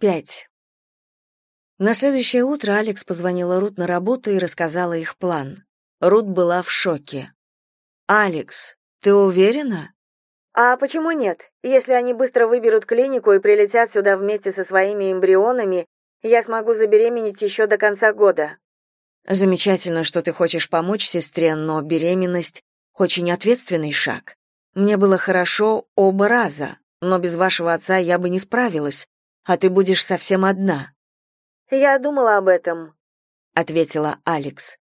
Пять. На следующее утро Алекс позвонила Рут на работу и рассказала их план. Рут была в шоке. «Алекс, ты уверена?» «А почему нет? Если они быстро выберут клинику и прилетят сюда вместе со своими эмбрионами, я смогу забеременеть еще до конца года». «Замечательно, что ты хочешь помочь сестре, но беременность — очень ответственный шаг. Мне было хорошо оба раза, но без вашего отца я бы не справилась, а ты будешь совсем одна». «Я думала об этом», — ответила Алекс.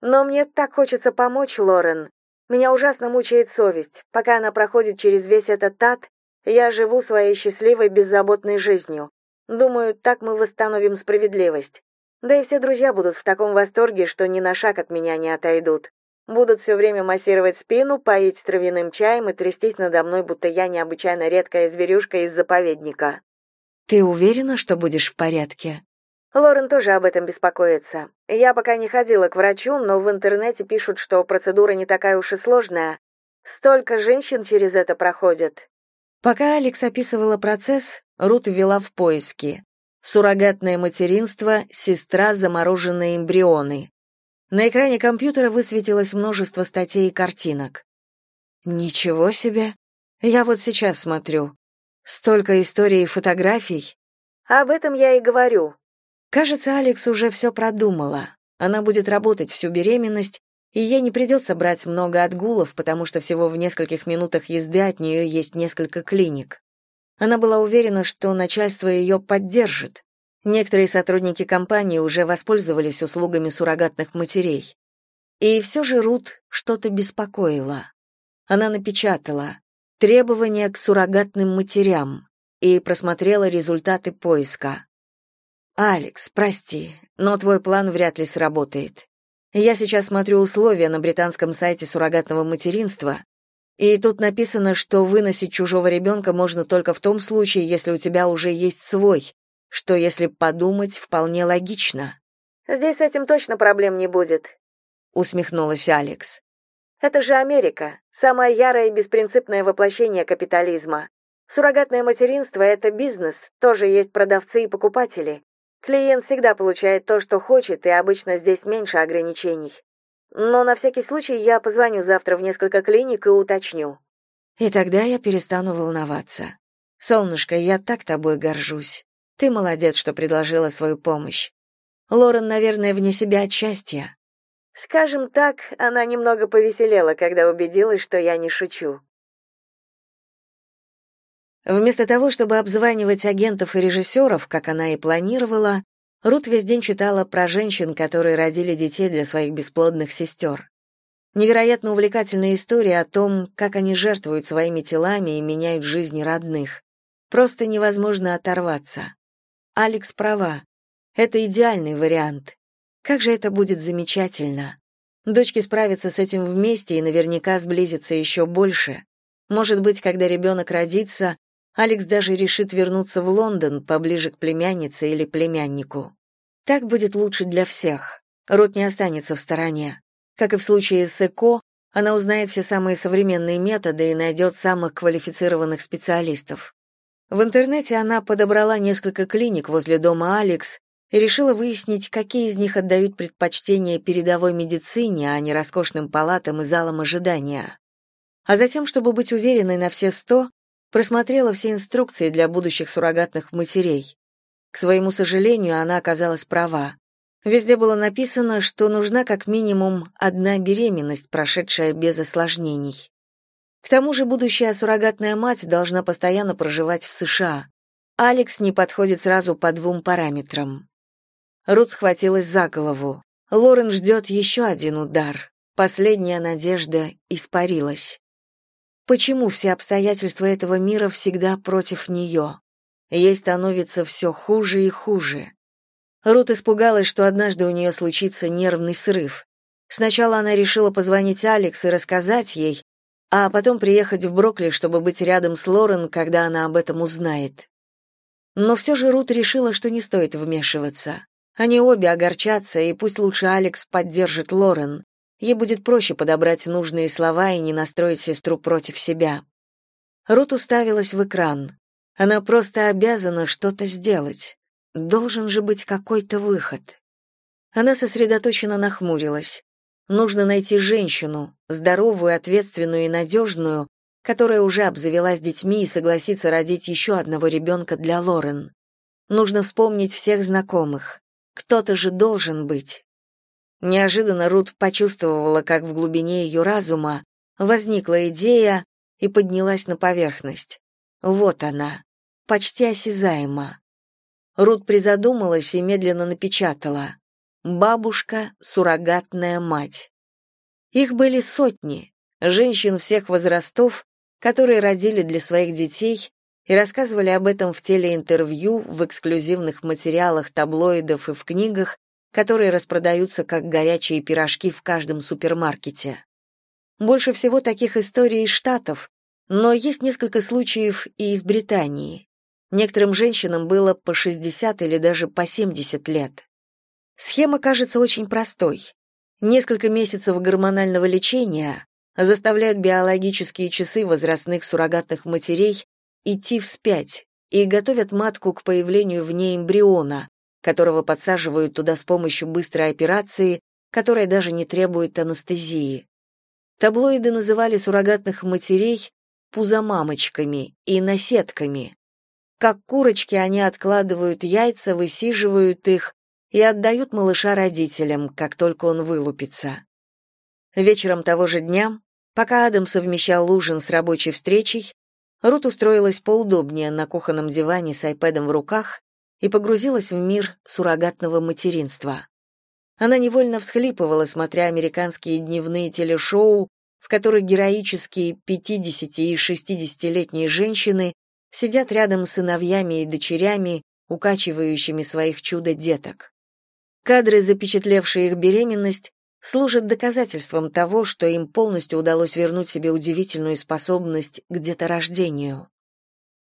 «Но мне так хочется помочь, Лорен. Меня ужасно мучает совесть. Пока она проходит через весь этот ад, я живу своей счастливой, беззаботной жизнью. Думаю, так мы восстановим справедливость. Да и все друзья будут в таком восторге, что ни на шаг от меня не отойдут. Будут все время массировать спину, поить травяным чаем и трястись надо мной, будто я необычайно редкая зверюшка из заповедника. Ты уверена, что будешь в порядке? Лорен тоже об этом беспокоится. Я пока не ходила к врачу, но в интернете пишут, что процедура не такая уж и сложная. Столько женщин через это проходят. Пока Алекс описывала процесс, Рут ввела в поиски. Суррогатное материнство, сестра, замороженные эмбрионы. На экране компьютера высветилось множество статей и картинок. Ничего себе. Я вот сейчас смотрю. Столько историй и фотографий. Об этом я и говорю. Кажется, Алекс уже все продумала. Она будет работать всю беременность, и ей не придется брать много отгулов, потому что всего в нескольких минутах езды от нее есть несколько клиник. Она была уверена, что начальство ее поддержит. Некоторые сотрудники компании уже воспользовались услугами суррогатных матерей. И все же Рут что-то беспокоило. Она напечатала «Требования к суррогатным матерям» и просмотрела результаты поиска. «Алекс, прости, но твой план вряд ли сработает. Я сейчас смотрю условия на британском сайте суррогатного материнства, и тут написано, что выносить чужого ребенка можно только в том случае, если у тебя уже есть свой, что, если подумать, вполне логично. Здесь с этим точно проблем не будет, усмехнулась Алекс. Это же Америка, самое ярое и беспринципное воплощение капитализма. Суррогатное материнство это бизнес, тоже есть продавцы и покупатели. Клиент всегда получает то, что хочет, и обычно здесь меньше ограничений. Но на всякий случай я позвоню завтра в несколько клиник и уточню. И тогда я перестану волноваться. Солнышко, я так тобой горжусь. Ты молодец, что предложила свою помощь. Лорен, наверное, вне себя от счастья. Скажем так, она немного повеселела, когда убедилась, что я не шучу. Вместо того, чтобы обзванивать агентов и режиссеров, как она и планировала, Рут весь день читала про женщин, которые родили детей для своих бесплодных сестер. Невероятно увлекательная история о том, как они жертвуют своими телами и меняют жизни родных. Просто невозможно оторваться. Алекс права. Это идеальный вариант. Как же это будет замечательно. Дочки справятся с этим вместе и наверняка сблизятся еще больше. Может быть, когда ребенок родится, Алекс даже решит вернуться в Лондон, поближе к племяннице или племяннику. Так будет лучше для всех. Рот не останется в стороне. Как и в случае с ЭКО, она узнает все самые современные методы и найдет самых квалифицированных специалистов. В интернете она подобрала несколько клиник возле дома Алекс и решила выяснить, какие из них отдают предпочтение передовой медицине, а не роскошным палатам и залам ожидания. А затем, чтобы быть уверенной на все сто, просмотрела все инструкции для будущих суррогатных матерей. К своему сожалению, она оказалась права. Везде было написано, что нужна как минимум одна беременность, прошедшая без осложнений. К тому же будущая суррогатная мать должна постоянно проживать в США. Алекс не подходит сразу по двум параметрам. Рут схватилась за голову. Лорен ждет еще один удар. Последняя надежда испарилась. Почему все обстоятельства этого мира всегда против нее? Ей становится все хуже и хуже. Рут испугалась, что однажды у нее случится нервный срыв. Сначала она решила позвонить Алекс и рассказать ей, а потом приехать в Брокли, чтобы быть рядом с Лорен, когда она об этом узнает. Но все же Рут решила, что не стоит вмешиваться. Они обе огорчатся, и пусть лучше Алекс поддержит Лорен. Ей будет проще подобрать нужные слова и не настроить сестру против себя. Рут уставилась в экран. Она просто обязана что-то сделать. Должен же быть какой-то выход. Она сосредоточенно нахмурилась. Нужно найти женщину, здоровую, ответственную и надежную, которая уже обзавелась детьми и согласится родить еще одного ребенка для Лорен. Нужно вспомнить всех знакомых. Кто-то же должен быть. Неожиданно Рут почувствовала, как в глубине ее разума возникла идея и поднялась на поверхность. Вот она, почти осязаема. Рут призадумалась и медленно напечатала. «Бабушка, суррогатная мать». Их были сотни, женщин всех возрастов, которые родили для своих детей и рассказывали об этом в телеинтервью, в эксклюзивных материалах таблоидов и в книгах, которые распродаются как горячие пирожки в каждом супермаркете. Больше всего таких историй из Штатов, но есть несколько случаев и из Британии. Некоторым женщинам было по 60 или даже по 70 лет. Схема кажется очень простой. Несколько месяцев гормонального лечения заставляют биологические часы возрастных суррогатных матерей идти вспять и готовят матку к появлению в ней эмбриона, которого подсаживают туда с помощью быстрой операции, которая даже не требует анестезии. Таблоиды называли суррогатных матерей пузомамочками и наседками. Как курочки они откладывают яйца, высиживают их и отдают малыша родителям, как только он вылупится. Вечером того же дня, пока Адам совмещал ужин с рабочей встречей, Рут устроилась поудобнее на кухонном диване с айпэдом в руках и погрузилась в мир суррогатного материнства. Она невольно всхлипывала, смотря американские дневные телешоу, в которых героические 50- и 60-летние женщины сидят рядом с сыновьями и дочерями, укачивающими своих чудо-деток. Кадры, запечатлевшие их беременность, служат доказательством того, что им полностью удалось вернуть себе удивительную способность к деторождению.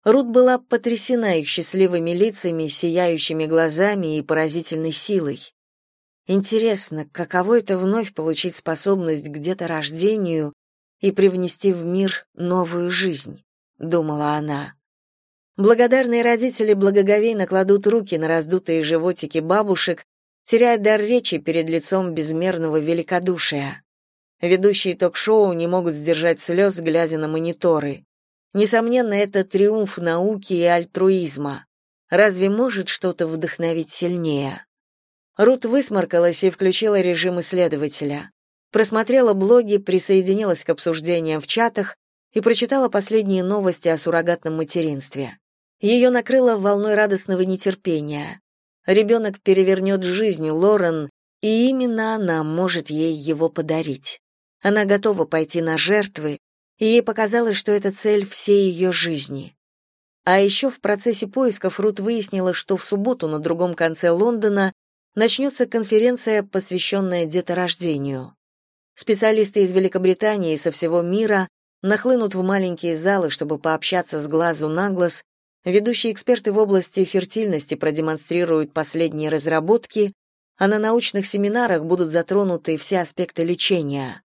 Рут была потрясена их счастливыми лицами, сияющими глазами и поразительной силой. Интересно, каково это вновь получить способность к деторождению и привнести в мир новую жизнь, думала она. Благодарные родители благоговейно кладут руки на раздутые животики бабушек, теряя дар речи перед лицом безмерного великодушия. Ведущие ток-шоу не могут сдержать слез, глядя на мониторы. Несомненно, это триумф науки и альтруизма. Разве может что-то вдохновить сильнее? Рут высморкалась и включила режим исследователя. Просмотрела блоги, присоединилась к обсуждениям в чатах и прочитала последние новости о суррогатном материнстве. Ее накрыло волной радостного нетерпения. Ребенок перевернет жизнь Лорен, и именно она может ей его подарить. Она готова пойти на жертвы, и ей показалось, что это цель всей ее жизни. А еще в процессе поисков Рут выяснила, что в субботу на другом конце Лондона начнется конференция, посвященная деторождению. Специалисты из Великобритании и со всего мира нахлынут в маленькие залы, чтобы пообщаться с глазу на глаз Ведущие эксперты в области фертильности продемонстрируют последние разработки, а на научных семинарах будут затронуты все аспекты лечения.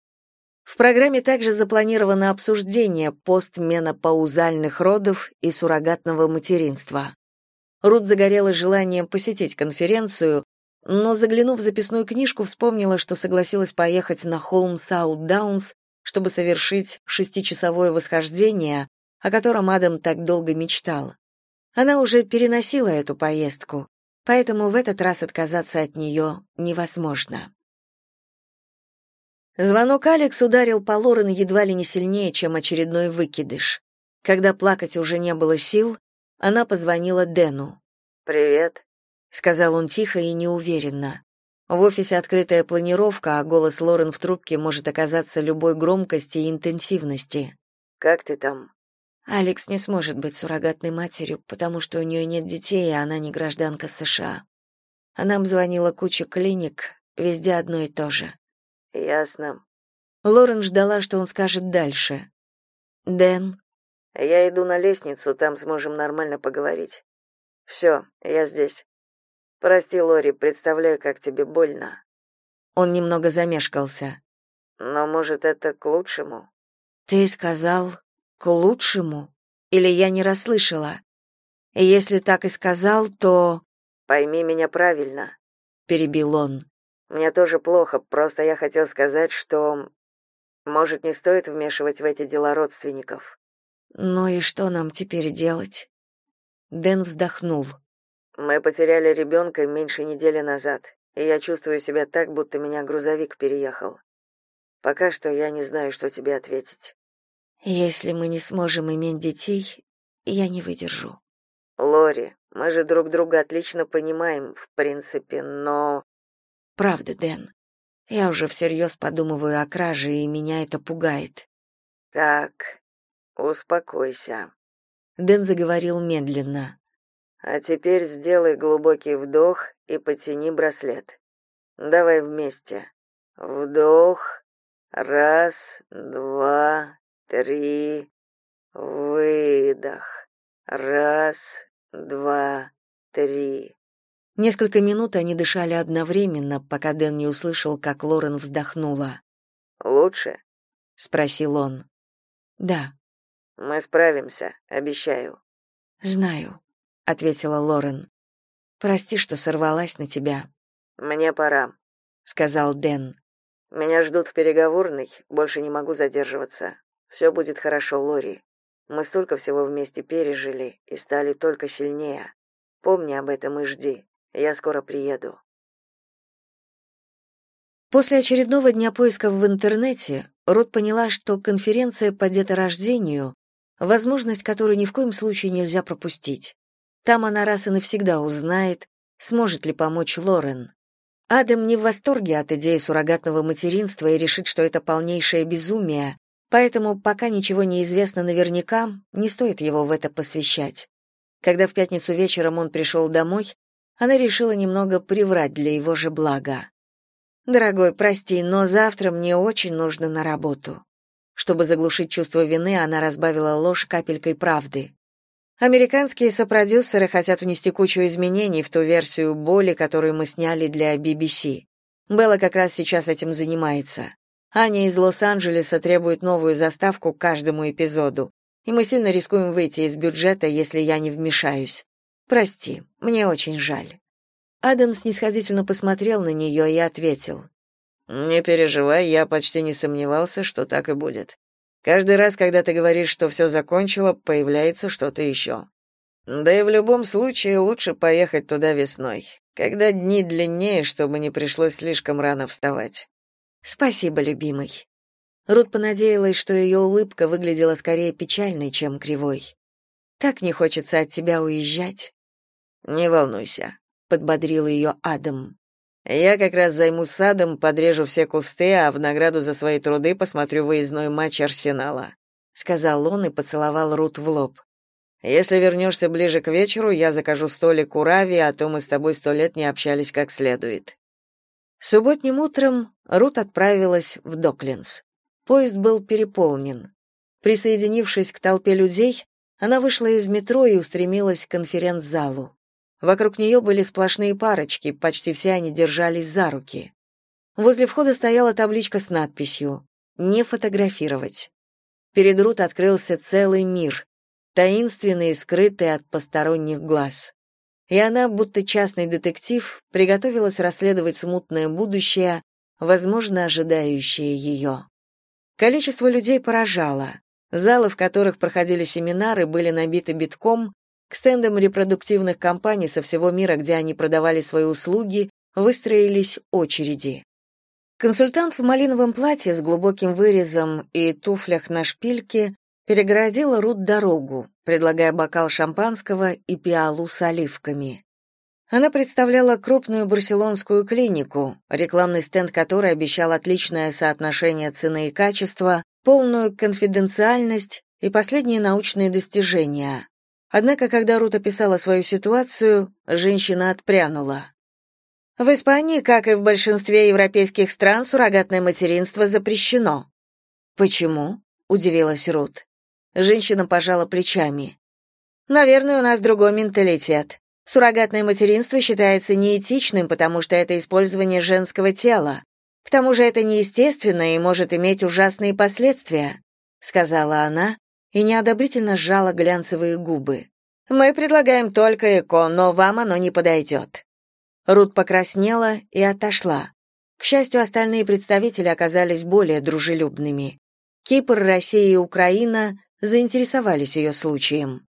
В программе также запланировано обсуждение постменопаузальных родов и суррогатного материнства. Рут загорела желанием посетить конференцию, но, заглянув в записную книжку, вспомнила, что согласилась поехать на холм Саут-Даунс, чтобы совершить шестичасовое восхождение, о котором Адам так долго мечтал. Она уже переносила эту поездку, поэтому в этот раз отказаться от нее невозможно. Звонок Алекс ударил по Лорен едва ли не сильнее, чем очередной выкидыш. Когда плакать уже не было сил, она позвонила Дэну. «Привет», — сказал он тихо и неуверенно. В офисе открытая планировка, а голос Лорен в трубке может оказаться любой громкости и интенсивности. «Как ты там?» Алекс не сможет быть суррогатной матерью, потому что у нее нет детей, и она не гражданка США. Она обзвонила кучу клиник, везде одно и то же. Ясно. Лорен ждала, что он скажет дальше. Дэн. Я иду на лестницу, там сможем нормально поговорить. Все, я здесь. Прости, Лори, представляю, как тебе больно. Он немного замешкался. Но, может, это к лучшему? Ты сказал, к лучшему? Или я не расслышала? Если так и сказал, то Пойми меня правильно, перебил он. Мне тоже плохо, просто я хотел сказать, что может, не стоит вмешивать в эти дела родственников. Ну и что нам теперь делать? Дэн вздохнул. Мы потеряли ребенка меньше недели назад, и я чувствую себя так, будто меня грузовик переехал. Пока что я не знаю, что тебе ответить. Если мы не сможем иметь детей, я не выдержу. Лори, мы же друг друга отлично понимаем, в принципе, но Правда, Дэн. Я уже всерьез подумываю о краже, и меня это пугает. Так, успокойся. Дэн заговорил медленно. А теперь сделай глубокий вдох и потяни браслет. Давай вместе. Вдох. Раз, два, три. Выдох. Раз, два, три. Несколько минут они дышали одновременно, пока Дэн не услышал, как Лорен вздохнула. Лучше? спросил он. Да. Мы справимся, обещаю. Знаю, ответила Лорен. Прости, что сорвалась на тебя. Мне пора, сказал Дэн. Меня ждут в переговорной, больше не могу задерживаться. Все будет хорошо, Лори. Мы столько всего вместе пережили и стали только сильнее. Помни об этом и жди. Я скоро приеду. После очередного дня поисков в интернете Рот поняла, что конференция по деторождению — возможность, которую ни в коем случае нельзя пропустить. Там она раз и навсегда узнает, сможет ли помочь Лорен. Адам не в восторге от идеи суррогатного материнства и решит, что это полнейшее безумие, поэтому пока ничего не известно наверняка, не стоит его в это посвящать. Когда в пятницу вечером он пришел домой, она решила немного приврать для его же блага. «Дорогой, прости, но завтра мне очень нужно на работу». Чтобы заглушить чувство вины, она разбавила ложь капелькой правды. Американские сопродюсеры хотят внести кучу изменений в ту версию боли, которую мы сняли для BBC. Белла как раз сейчас этим занимается. Аня из Лос-Анджелеса требует новую заставку к каждому эпизоду, и мы сильно рискуем выйти из бюджета, если я не вмешаюсь. Прости, мне очень жаль. Адам снисходительно посмотрел на нее и ответил: Не переживай, я почти не сомневался, что так и будет. Каждый раз, когда ты говоришь, что все закончила, появляется что-то еще. Да и в любом случае лучше поехать туда весной, когда дни длиннее, чтобы не пришлось слишком рано вставать. Спасибо, любимый. Рут понадеялась, что ее улыбка выглядела скорее печальной, чем кривой. Так не хочется от тебя уезжать. Не волнуйся, подбодрил ее Адам. Я как раз займусь садом, подрежу все кусты, а в награду за свои труды посмотрю выездной матч Арсенала, сказал он и поцеловал Рут в лоб. Если вернешься ближе к вечеру, я закажу столик у Рави, а то мы с тобой сто лет не общались как следует. Субботним утром Рут отправилась в Доклинс. Поезд был переполнен. Присоединившись к толпе людей, она вышла из метро и устремилась к конференц-залу. Вокруг нее были сплошные парочки, почти все они держались за руки. Возле входа стояла табличка с надписью «Не фотографировать». Перед Рут открылся целый мир, таинственный и скрытый от посторонних глаз. И она, будто частный детектив, приготовилась расследовать смутное будущее, возможно, ожидающее ее. Количество людей поражало. Залы, в которых проходили семинары, были набиты битком, к стендам репродуктивных компаний со всего мира, где они продавали свои услуги, выстроились очереди. Консультант в малиновом платье с глубоким вырезом и туфлях на шпильке перегородила Рут дорогу, предлагая бокал шампанского и пиалу с оливками. Она представляла крупную барселонскую клинику, рекламный стенд которой обещал отличное соотношение цены и качества, полную конфиденциальность и последние научные достижения. Однако, когда Рут описала свою ситуацию, женщина отпрянула. В Испании, как и в большинстве европейских стран, суррогатное материнство запрещено. Почему? удивилась Рут. Женщина пожала плечами. Наверное, у нас другой менталитет. Суррогатное материнство считается неэтичным, потому что это использование женского тела. К тому же это неестественно и может иметь ужасные последствия, сказала она, и неодобрительно сжала глянцевые губы. Мы предлагаем только ЭКО, но вам оно не подойдет». Рут покраснела и отошла. К счастью, остальные представители оказались более дружелюбными. Кипр, Россия и Украина заинтересовались ее случаем.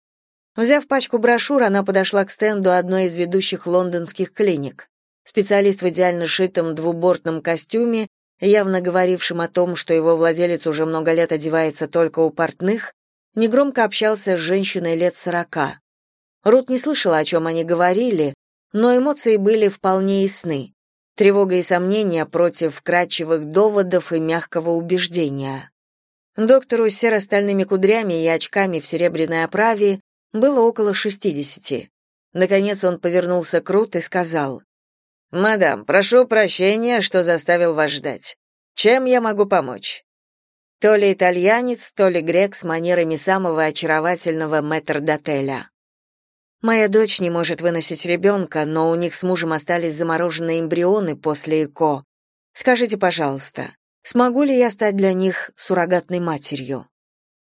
Взяв пачку брошюр, она подошла к стенду одной из ведущих лондонских клиник. Специалист в идеально шитом двубортном костюме, явно говорившим о том, что его владелец уже много лет одевается только у портных, негромко общался с женщиной лет сорока. Рут не слышала, о чем они говорили, но эмоции были вполне ясны. Тревога и сомнения против кратчевых доводов и мягкого убеждения. Доктору с серо-стальными кудрями и очками в серебряной оправе было около шестидесяти. Наконец он повернулся к Рут и сказал, «Мадам, прошу прощения, что заставил вас ждать. Чем я могу помочь?» То ли итальянец, то ли грек с манерами самого очаровательного метрдотеля. Моя дочь не может выносить ребенка, но у них с мужем остались замороженные эмбрионы после ЭКО. Скажите, пожалуйста, смогу ли я стать для них суррогатной матерью?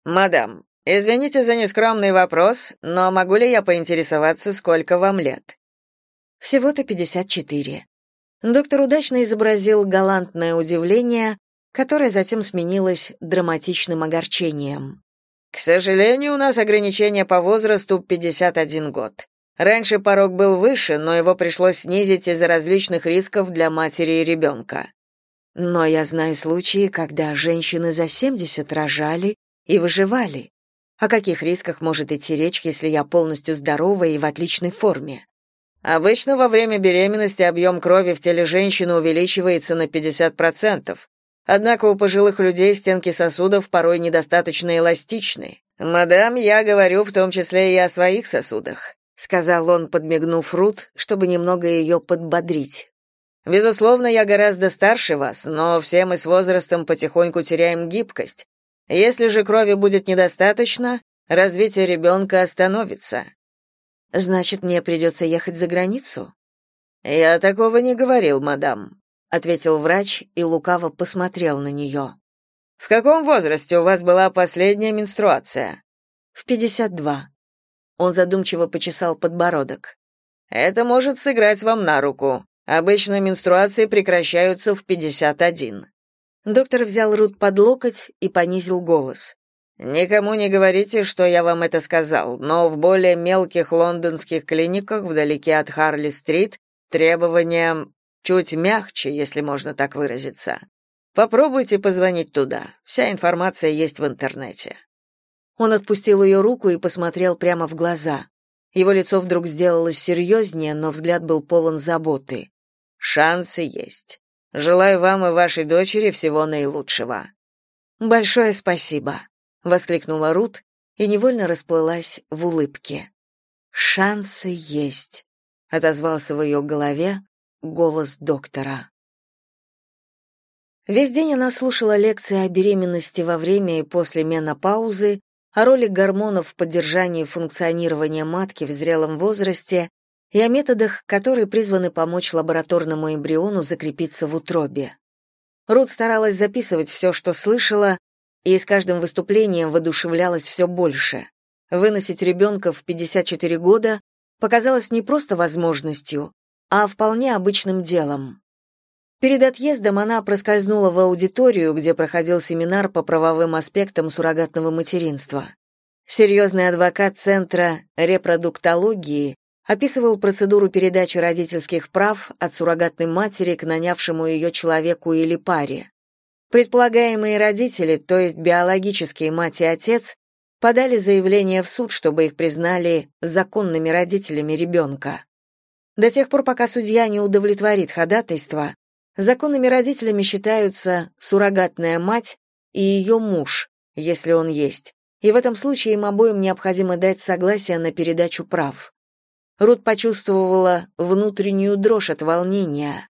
Мадам, Извините за нескромный вопрос, но могу ли я поинтересоваться, сколько вам лет? Всего-то 54. Доктор удачно изобразил галантное удивление, которое затем сменилось драматичным огорчением. К сожалению, у нас ограничение по возрасту 51 год. Раньше порог был выше, но его пришлось снизить из-за различных рисков для матери и ребенка. Но я знаю случаи, когда женщины за 70 рожали и выживали. О каких рисках может идти речь, если я полностью здорова и в отличной форме? Обычно во время беременности объем крови в теле женщины увеличивается на 50%. Однако у пожилых людей стенки сосудов порой недостаточно эластичны. «Мадам, я говорю в том числе и о своих сосудах», сказал он, подмигнув Рут, чтобы немного ее подбодрить. «Безусловно, я гораздо старше вас, но все мы с возрастом потихоньку теряем гибкость, если же крови будет недостаточно, развитие ребенка остановится. Значит, мне придется ехать за границу? Я такого не говорил, мадам, ответил врач и лукаво посмотрел на нее. В каком возрасте у вас была последняя менструация? В 52. Он задумчиво почесал подбородок. Это может сыграть вам на руку. Обычно менструации прекращаются в 51. Доктор взял Рут под локоть и понизил голос. Никому не говорите, что я вам это сказал, но в более мелких лондонских клиниках вдалеке от Харли-стрит требования чуть мягче, если можно так выразиться. Попробуйте позвонить туда. Вся информация есть в интернете. Он отпустил ее руку и посмотрел прямо в глаза. Его лицо вдруг сделалось серьезнее, но взгляд был полон заботы. Шансы есть. Желаю вам и вашей дочери всего наилучшего. Большое спасибо, воскликнула Рут и невольно расплылась в улыбке. Шансы есть, отозвался в ее голове голос доктора. Весь день она слушала лекции о беременности во время и после менопаузы, о роли гормонов в поддержании функционирования матки в зрелом возрасте и о методах, которые призваны помочь лабораторному эмбриону закрепиться в утробе. Рут старалась записывать все, что слышала, и с каждым выступлением воодушевлялась все больше. Выносить ребенка в 54 года показалось не просто возможностью, а вполне обычным делом. Перед отъездом она проскользнула в аудиторию, где проходил семинар по правовым аспектам суррогатного материнства. Серьезный адвокат Центра репродуктологии описывал процедуру передачи родительских прав от суррогатной матери к нанявшему ее человеку или паре. Предполагаемые родители, то есть биологические мать и отец, подали заявление в суд, чтобы их признали законными родителями ребенка. До тех пор, пока судья не удовлетворит ходатайство, законными родителями считаются суррогатная мать и ее муж, если он есть, и в этом случае им обоим необходимо дать согласие на передачу прав. Рут почувствовала внутреннюю дрожь от волнения.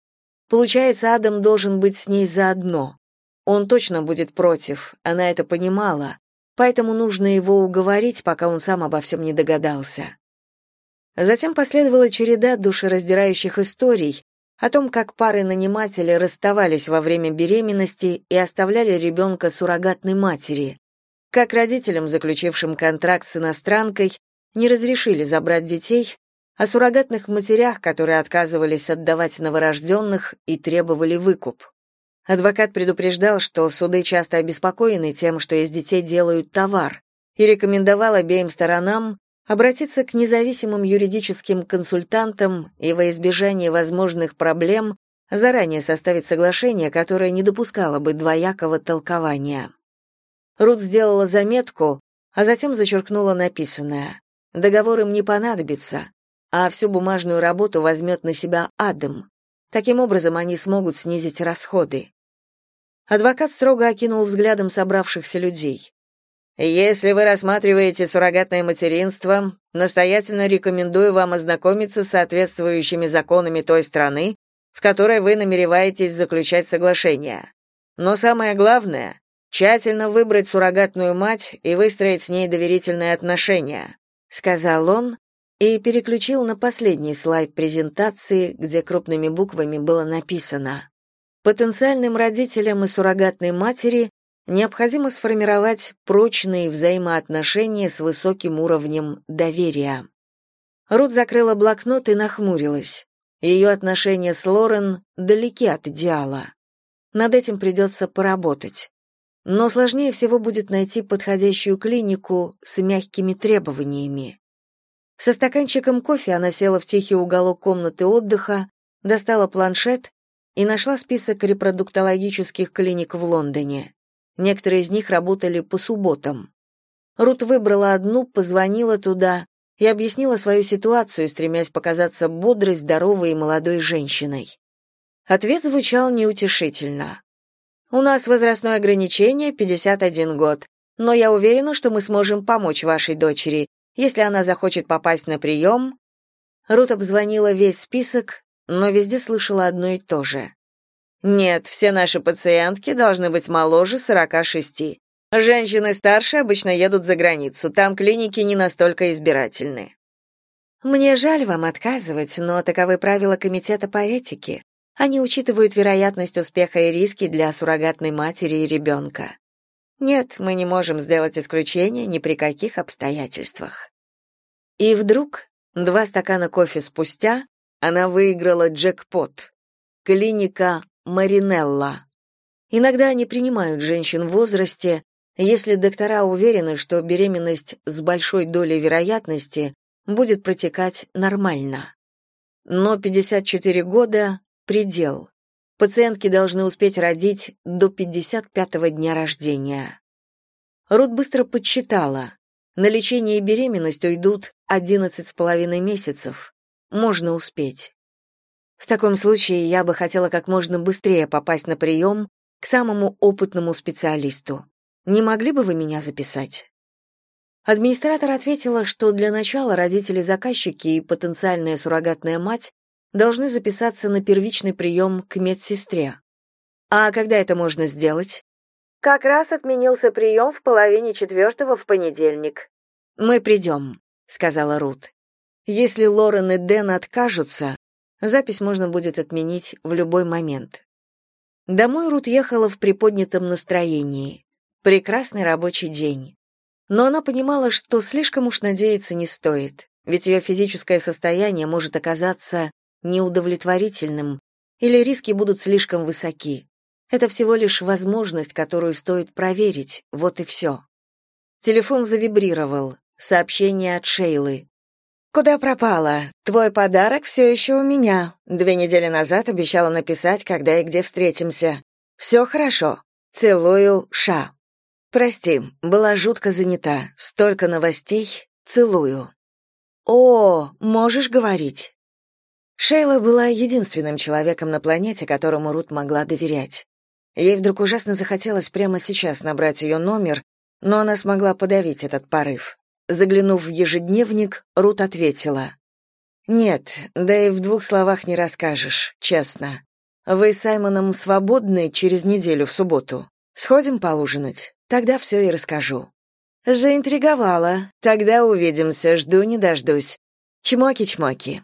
Получается, Адам должен быть с ней заодно. Он точно будет против, она это понимала, поэтому нужно его уговорить, пока он сам обо всем не догадался. Затем последовала череда душераздирающих историй о том, как пары-наниматели расставались во время беременности и оставляли ребенка суррогатной матери, как родителям, заключившим контракт с иностранкой, не разрешили забрать детей, о суррогатных матерях, которые отказывались отдавать новорожденных и требовали выкуп. Адвокат предупреждал, что суды часто обеспокоены тем, что из детей делают товар, и рекомендовал обеим сторонам обратиться к независимым юридическим консультантам и во избежание возможных проблем заранее составить соглашение, которое не допускало бы двоякого толкования. Рут сделала заметку, а затем зачеркнула написанное. Договор им не понадобится, а всю бумажную работу возьмет на себя Адам. Таким образом, они смогут снизить расходы. Адвокат строго окинул взглядом собравшихся людей. Если вы рассматриваете суррогатное материнство, настоятельно рекомендую вам ознакомиться с соответствующими законами той страны, в которой вы намереваетесь заключать соглашение. Но самое главное тщательно выбрать суррогатную мать и выстроить с ней доверительные отношения, сказал он и переключил на последний слайд презентации, где крупными буквами было написано: Потенциальным родителям и суррогатной матери необходимо сформировать прочные взаимоотношения с высоким уровнем доверия. Рут закрыла блокнот и нахмурилась. Ее отношения с Лорен далеки от идеала. Над этим придется поработать. Но сложнее всего будет найти подходящую клинику с мягкими требованиями. Со стаканчиком кофе она села в тихий уголок комнаты отдыха, достала планшет и нашла список репродуктологических клиник в Лондоне. Некоторые из них работали по субботам. Рут выбрала одну, позвонила туда и объяснила свою ситуацию, стремясь показаться бодрой, здоровой и молодой женщиной. Ответ звучал неутешительно. «У нас возрастное ограничение 51 год, но я уверена, что мы сможем помочь вашей дочери, если она захочет попасть на прием». Рут обзвонила весь список, но везде слышала одно и то же. Нет, все наши пациентки должны быть моложе 46. Женщины старше обычно едут за границу, там клиники не настолько избирательны. Мне жаль вам отказывать, но таковы правила комитета по этике. Они учитывают вероятность успеха и риски для суррогатной матери и ребенка. Нет, мы не можем сделать исключение ни при каких обстоятельствах. И вдруг, два стакана кофе спустя, она выиграла джекпот. Клиника Маринелла. Иногда они принимают женщин в возрасте, если доктора уверены, что беременность с большой долей вероятности будет протекать нормально. Но 54 года – предел. Пациентки должны успеть родить до 55-го дня рождения. Рут быстро подсчитала. На лечение и беременность уйдут 11 с половиной месяцев. Можно успеть. В таком случае я бы хотела как можно быстрее попасть на прием к самому опытному специалисту. Не могли бы вы меня записать? Администратор ответила, что для начала родители-заказчики и потенциальная суррогатная мать должны записаться на первичный прием к медсестре. А когда это можно сделать? Как раз отменился прием в половине четвертого в понедельник. Мы придем», — сказала Рут. Если Лорен и Дэн откажутся, Запись можно будет отменить в любой момент. Домой Рут ехала в приподнятом настроении. Прекрасный рабочий день. Но она понимала, что слишком уж надеяться не стоит, ведь ее физическое состояние может оказаться неудовлетворительным, или риски будут слишком высоки. Это всего лишь возможность, которую стоит проверить, вот и все. Телефон завибрировал. Сообщение от Шейлы. «Куда пропала? Твой подарок все еще у меня. Две недели назад обещала написать, когда и где встретимся. Все хорошо. Целую, Ша». «Прости, была жутко занята. Столько новостей. Целую». «О, можешь говорить?» Шейла была единственным человеком на планете, которому Рут могла доверять. Ей вдруг ужасно захотелось прямо сейчас набрать ее номер, но она смогла подавить этот порыв. Заглянув в ежедневник, Рут ответила. «Нет, да и в двух словах не расскажешь, честно. Вы с Саймоном свободны через неделю в субботу. Сходим поужинать? Тогда все и расскажу». «Заинтриговала. Тогда увидимся, жду не дождусь. Чмоки-чмоки».